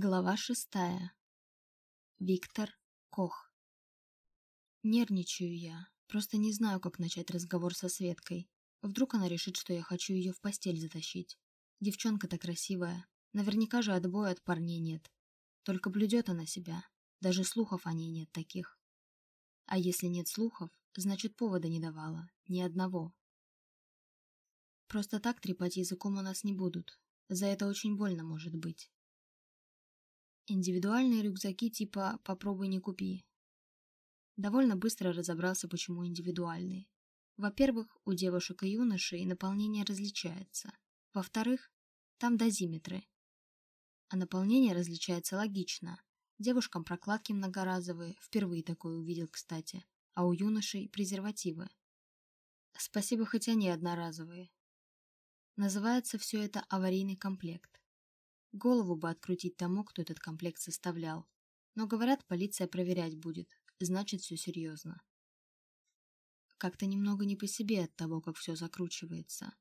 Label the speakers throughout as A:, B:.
A: Глава шестая. Виктор Кох. Нервничаю я, просто не знаю, как начать разговор со Светкой. Вдруг она решит, что я хочу ее в постель затащить. Девчонка-то красивая, наверняка же отбоя от парней нет. Только блюдет она себя, даже слухов о ней нет таких. А если нет слухов, значит повода не давала, ни одного. Просто так трепать языком у нас не будут, за это очень больно может быть. Индивидуальные рюкзаки типа «попробуй не купи». Довольно быстро разобрался, почему индивидуальные. Во-первых, у девушек и юношей наполнение различается. Во-вторых, там дозиметры. А наполнение различается логично. Девушкам прокладки многоразовые, впервые такое увидел, кстати, а у юношей презервативы. Спасибо, хотя не одноразовые. Называется все это аварийный комплект. Голову бы открутить тому, кто этот комплект составлял. Но, говорят, полиция проверять будет, значит, все серьезно. Как-то немного не по себе от того, как все закручивается.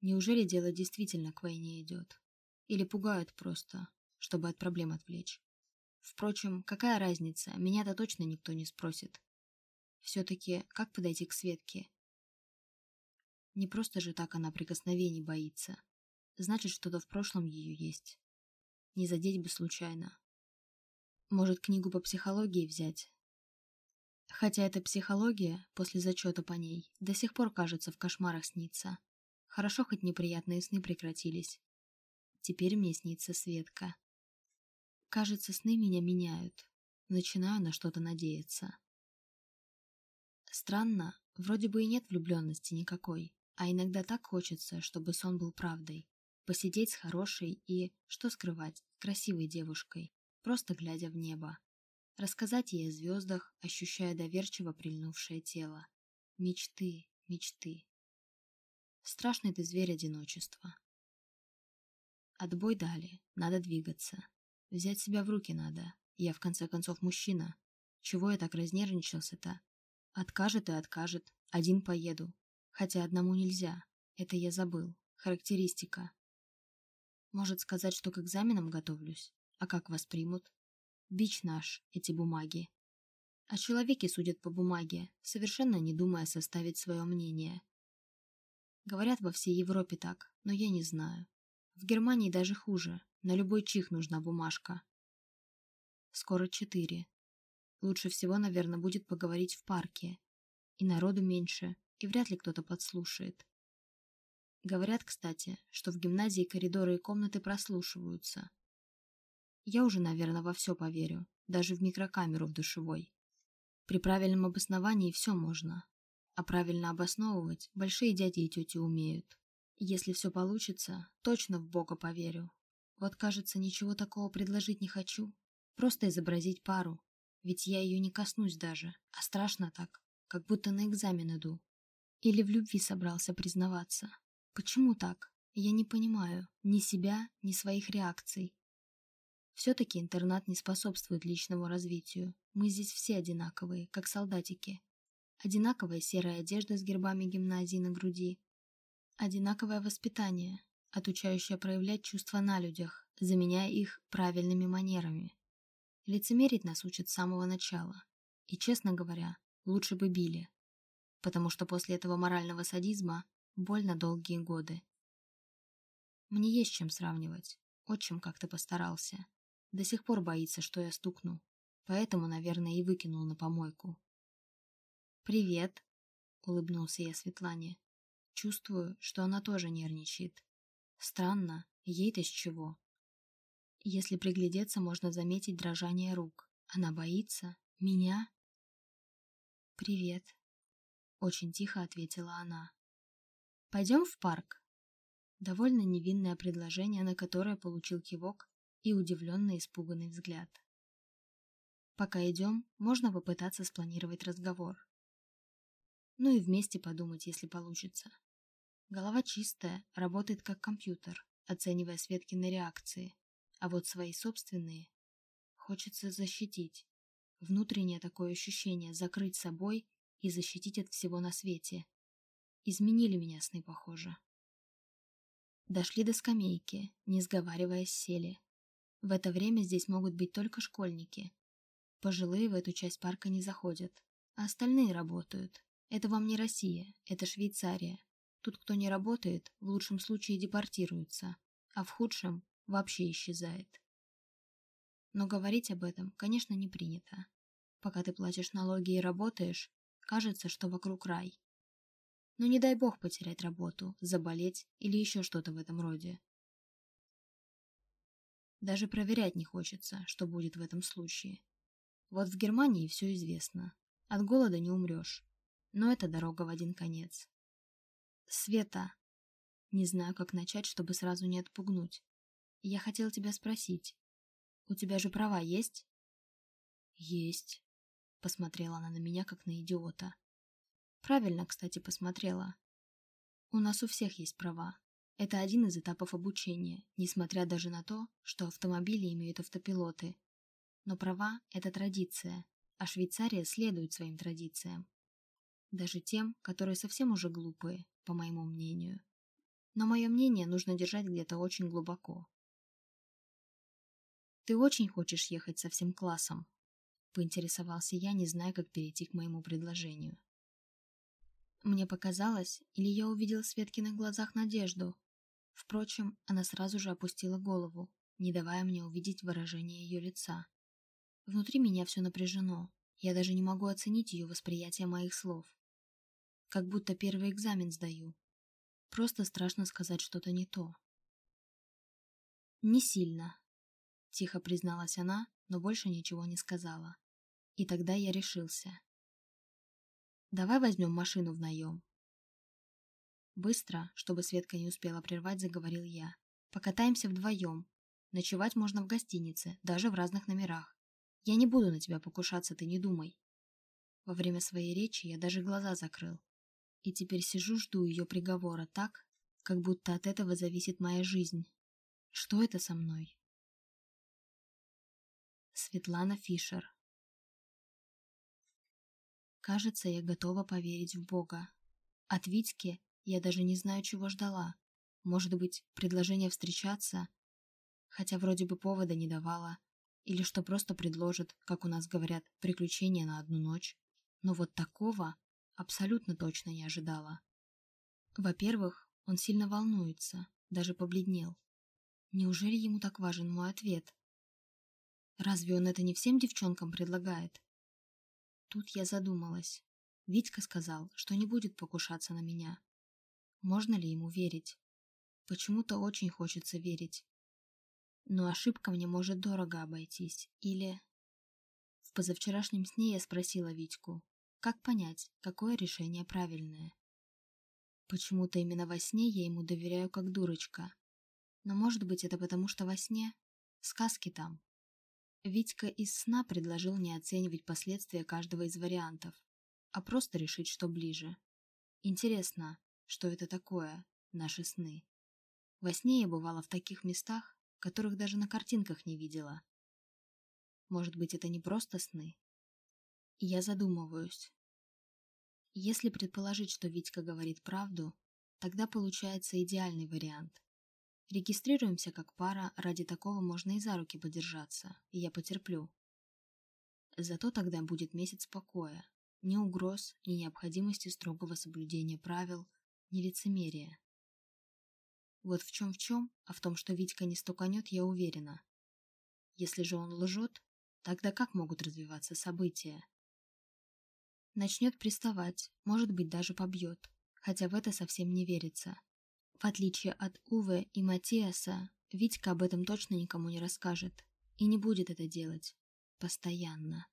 A: Неужели дело действительно к войне идет? Или пугают просто, чтобы от проблем отвлечь? Впрочем, какая разница, меня-то точно никто не спросит. Все-таки, как подойти к Светке? Не просто же так она прикосновений боится. Значит, что-то в прошлом ее есть. Не задеть бы случайно. Может, книгу по психологии взять? Хотя эта психология, после зачета по ней, до сих пор, кажется, в кошмарах снится. Хорошо, хоть неприятные сны прекратились. Теперь мне снится Светка. Кажется, сны меня меняют. Начинаю на что-то надеяться. Странно, вроде бы и нет влюбленности никакой, а иногда так хочется, чтобы сон был правдой. Посидеть с хорошей и, что скрывать, красивой девушкой, просто глядя в небо. Рассказать ей о звездах, ощущая доверчиво прильнувшее тело. Мечты, мечты. Страшный ты зверь одиночества. Отбой дали, надо двигаться. Взять себя в руки надо. Я, в конце концов, мужчина. Чего я так разнервничался-то? Откажет и откажет. Один поеду. Хотя одному нельзя. Это я забыл. Характеристика. Может сказать, что к экзаменам готовлюсь? А как воспримут? Бич наш, эти бумаги. О человеке судят по бумаге, совершенно не думая составить свое мнение. Говорят во всей Европе так, но я не знаю. В Германии даже хуже, на любой чих нужна бумажка. Скоро четыре. Лучше всего, наверное, будет поговорить в парке. И народу меньше, и вряд ли кто-то подслушает. Говорят, кстати, что в гимназии коридоры и комнаты прослушиваются. Я уже, наверное, во все поверю, даже в микрокамеру в душевой. При правильном обосновании все можно, а правильно обосновывать большие дяди и тети умеют. Если все получится, точно в Бога поверю. Вот, кажется, ничего такого предложить не хочу. Просто изобразить пару. Ведь я ее не коснусь даже, а страшно так, как будто на экзамен иду. Или в любви собрался признаваться. Почему так? Я не понимаю ни себя, ни своих реакций. Все-таки интернат не способствует личному развитию. Мы здесь все одинаковые, как солдатики. Одинаковая серая одежда с гербами гимназии на груди. Одинаковое воспитание, отучающее проявлять чувства на людях, заменяя их правильными манерами. Лицемерить нас учат с самого начала. И, честно говоря, лучше бы били. Потому что после этого морального садизма Больно долгие годы. Мне есть чем сравнивать. Отчим как-то постарался. До сих пор боится, что я стукну. Поэтому, наверное, и выкинул на помойку. «Привет», — улыбнулся я Светлане. Чувствую, что она тоже нервничает. Странно, ей-то с чего? Если приглядеться, можно заметить дрожание рук. Она боится? Меня? «Привет», — очень тихо ответила она. «Пойдем в парк?» Довольно невинное предложение, на которое получил кивок и удивленный испуганный взгляд. Пока идем, можно попытаться спланировать разговор. Ну и вместе подумать, если получится. Голова чистая, работает как компьютер, оценивая Светкины реакции, а вот свои собственные хочется защитить. Внутреннее такое ощущение закрыть собой и защитить от всего на свете. Изменили меня сны, похоже. Дошли до скамейки, не сговариваясь, сели. В это время здесь могут быть только школьники. Пожилые в эту часть парка не заходят, а остальные работают. Это вам не Россия, это Швейцария. Тут кто не работает, в лучшем случае депортируется, а в худшем вообще исчезает. Но говорить об этом, конечно, не принято. Пока ты платишь налоги и работаешь, кажется, что вокруг рай. Но не дай бог потерять работу, заболеть или еще что-то в этом роде. Даже проверять не хочется, что будет в этом случае. Вот в Германии все известно. От голода не умрешь. Но это дорога в один конец. Света. Не знаю, как начать, чтобы сразу не отпугнуть. Я хотел тебя спросить. У тебя же права есть? Есть. Посмотрела она на меня, как на идиота. Правильно, кстати, посмотрела. У нас у всех есть права. Это один из этапов обучения, несмотря даже на то, что автомобили имеют автопилоты. Но права – это традиция, а Швейцария следует своим традициям. Даже тем, которые совсем уже глупые, по моему мнению. Но мое мнение нужно держать где-то очень глубоко. «Ты очень хочешь ехать со всем классом?» – поинтересовался я, не зная, как перейти к моему предложению. Мне показалось, или я увидел в Светкиных глазах надежду. Впрочем, она сразу же опустила голову, не давая мне увидеть выражение ее лица. Внутри меня все напряжено, я даже не могу оценить ее восприятие моих слов. Как будто первый экзамен сдаю. Просто страшно сказать что-то не то. «Не сильно», — тихо призналась она, но больше ничего не сказала. И тогда я решился. Давай возьмем машину в наем. Быстро, чтобы Светка не успела прервать, заговорил я. Покатаемся вдвоем. Ночевать можно в гостинице, даже в разных номерах. Я не буду на тебя покушаться, ты не думай. Во время своей речи я даже глаза закрыл. И теперь сижу, жду ее приговора так, как будто от этого зависит моя жизнь. Что это со мной? Светлана Фишер Кажется, я готова поверить в Бога. От Витьки я даже не знаю, чего ждала. Может быть, предложение встречаться, хотя вроде бы повода не давала, или что просто предложит, как у нас говорят, приключения на одну ночь. Но вот такого абсолютно точно не ожидала. Во-первых, он сильно волнуется, даже побледнел. Неужели ему так важен мой ответ? Разве он это не всем девчонкам предлагает? Тут я задумалась. Витька сказал, что не будет покушаться на меня. Можно ли ему верить? Почему-то очень хочется верить. Но ошибка мне может дорого обойтись. Или... В позавчерашнем сне я спросила Витьку, как понять, какое решение правильное. Почему-то именно во сне я ему доверяю как дурочка. Но может быть это потому, что во сне сказки там. Витька из сна предложил не оценивать последствия каждого из вариантов, а просто решить, что ближе. Интересно, что это такое, наши сны. Во сне я бывала в таких местах, которых даже на картинках не видела. Может быть, это не просто сны? я задумываюсь. Если предположить, что Витька говорит правду, тогда получается идеальный вариант. Регистрируемся как пара, ради такого можно и за руки подержаться, и я потерплю. Зато тогда будет месяц покоя, ни угроз, ни необходимости строгого соблюдения правил, ни лицемерия. Вот в чем в чем, а в том, что Витька не стуканет, я уверена. Если же он лжет, тогда как могут развиваться события? Начнет приставать, может быть, даже побьет, хотя в это совсем не верится. В отличие от Уве и Матиаса, Витька об этом точно никому не расскажет и не будет это делать. Постоянно.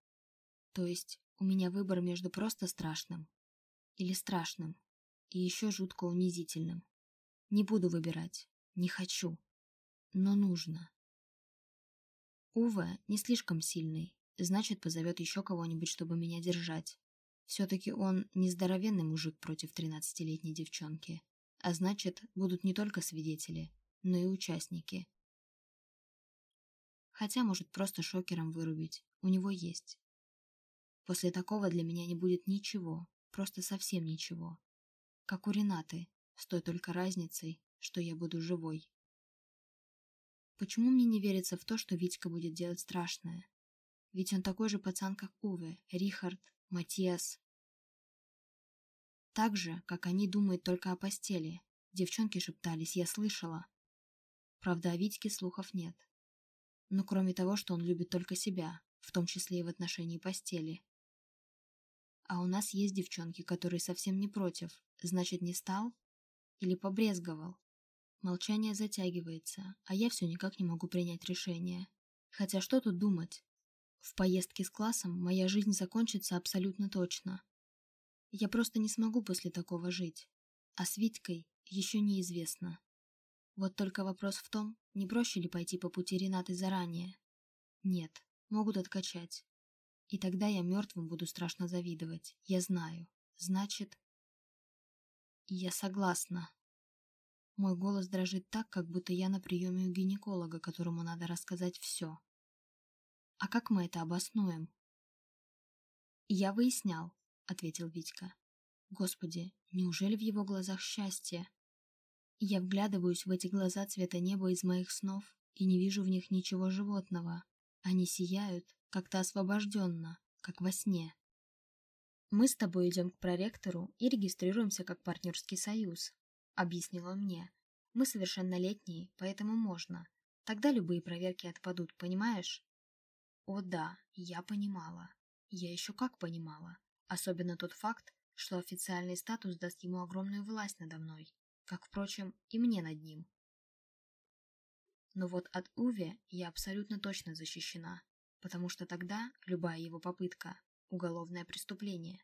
A: То есть у меня выбор между просто страшным или страшным и еще жутко унизительным. Не буду выбирать, не хочу, но нужно. Уве не слишком сильный, значит позовет еще кого-нибудь, чтобы меня держать. Все-таки он не здоровенный мужик против тринадцатилетней девчонки. А значит, будут не только свидетели, но и участники. Хотя может просто шокером вырубить, у него есть. После такого для меня не будет ничего, просто совсем ничего. Как у Ренаты, с той только разницей, что я буду живой. Почему мне не верится в то, что Витька будет делать страшное? Ведь он такой же пацан, как Уве, Рихард, Матиас. Так же, как они думают только о постели. Девчонки шептались, я слышала. Правда, о Витьке слухов нет. Но кроме того, что он любит только себя, в том числе и в отношении постели. А у нас есть девчонки, которые совсем не против. Значит, не стал? Или побрезговал? Молчание затягивается, а я все никак не могу принять решение. Хотя что тут думать? В поездке с классом моя жизнь закончится абсолютно точно. Я просто не смогу после такого жить. А с Витькой еще неизвестно. Вот только вопрос в том, не проще ли пойти по пути Ренаты заранее. Нет, могут откачать. И тогда я мертвым буду страшно завидовать. Я знаю. Значит... Я согласна. Мой голос дрожит так, как будто я на приеме у гинеколога, которому надо рассказать все. А как мы это обоснуем? Я выяснял, ответил Витька. Господи, неужели в его глазах счастье? Я вглядываюсь в эти глаза цвета неба из моих снов и не вижу в них ничего животного. Они сияют, как-то освобожденно, как во сне. «Мы с тобой идем к проректору и регистрируемся как партнерский союз», — объяснил он мне. «Мы совершеннолетние, поэтому можно. Тогда любые проверки отпадут, понимаешь?» О да, я понимала. Я еще как понимала. Особенно тот факт, что официальный статус даст ему огромную власть надо мной, как, впрочем, и мне над ним. Но вот от Уви я абсолютно точно защищена потому что тогда любая его попытка – уголовное преступление.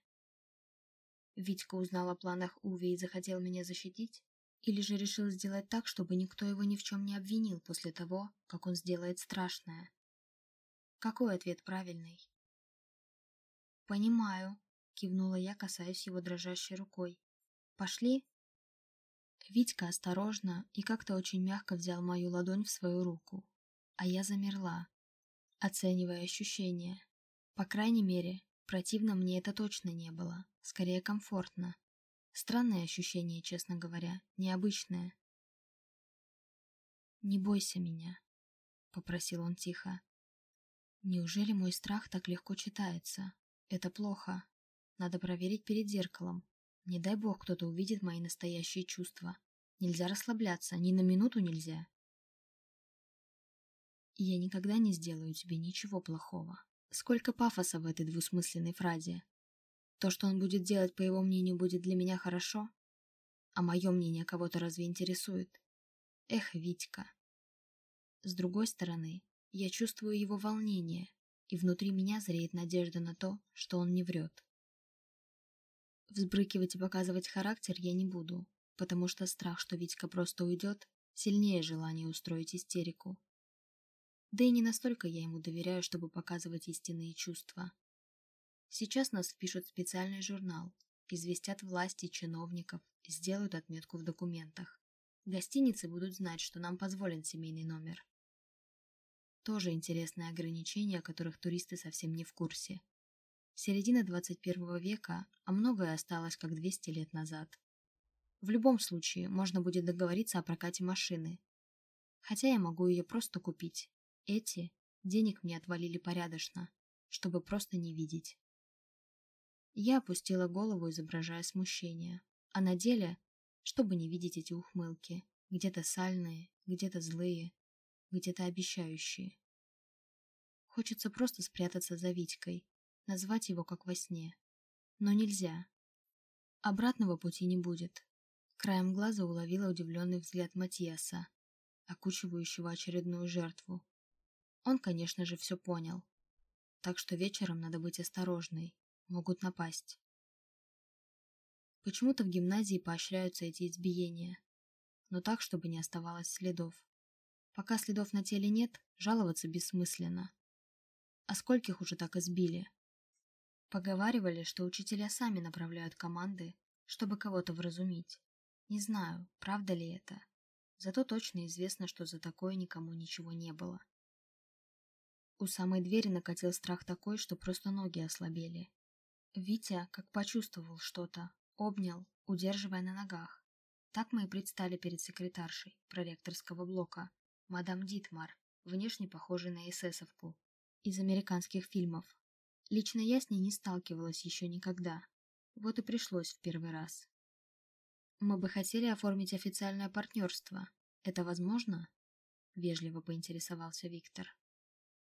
A: Витька узнал о планах Уви и захотел меня защитить? Или же решил сделать так, чтобы никто его ни в чем не обвинил после того, как он сделает страшное? Какой ответ правильный? «Понимаю», — кивнула я, касаясь его дрожащей рукой. «Пошли?» Витька осторожно и как-то очень мягко взял мою ладонь в свою руку, а я замерла, оценивая ощущения. По крайней мере, противно мне это точно не было, скорее комфортно. Странное ощущение, честно говоря, необычное. «Не бойся меня», — попросил он тихо. «Неужели мой страх так легко читается? Это плохо. Надо проверить перед зеркалом. Не дай бог кто-то увидит мои настоящие чувства. Нельзя расслабляться, ни на минуту нельзя я никогда не сделаю тебе ничего плохого. Сколько пафоса в этой двусмысленной фразе. То, что он будет делать, по его мнению, будет для меня хорошо? А мое мнение кого-то разве интересует? Эх, Витька. С другой стороны, я чувствую его волнение, и внутри меня зреет надежда на то, что он не врет. Взбрыкивать и показывать характер я не буду, потому что страх, что Витька просто уйдет, сильнее желания устроить истерику. Да и не настолько я ему доверяю, чтобы показывать истинные чувства. Сейчас нас впишут в специальный журнал, известят власти чиновников, сделают отметку в документах. Гостиницы будут знать, что нам позволен семейный номер. Тоже интересное ограничение, о которых туристы совсем не в курсе. Середина 21 века, а многое осталось как 200 лет назад. В любом случае, можно будет договориться о прокате машины. Хотя я могу ее просто купить, эти денег мне отвалили порядочно, чтобы просто не видеть. Я опустила голову, изображая смущение, а на деле, чтобы не видеть эти ухмылки, где-то сальные, где-то злые, где-то обещающие. Хочется просто спрятаться за Витькой, назвать его как во сне. Но нельзя. Обратного пути не будет. Краем глаза уловила удивленный взгляд Матиаса, окучивающего очередную жертву. Он, конечно же, все понял. Так что вечером надо быть осторожной. Могут напасть. Почему-то в гимназии поощряются эти избиения. Но так, чтобы не оставалось следов. Пока следов на теле нет, жаловаться бессмысленно. А скольких уже так избили? Поговаривали, что учителя сами направляют команды, чтобы кого-то вразумить. Не знаю, правда ли это. Зато точно известно, что за такое никому ничего не было. У самой двери накатил страх такой, что просто ноги ослабели. Витя как почувствовал что-то, обнял, удерживая на ногах. Так мы и предстали перед секретаршей проректорского блока, мадам Дитмар, внешне похожей на эсэсовку, из американских фильмов. Лично я с ней не сталкивалась еще никогда. Вот и пришлось в первый раз. Мы бы хотели оформить официальное партнерство. Это возможно? Вежливо поинтересовался Виктор.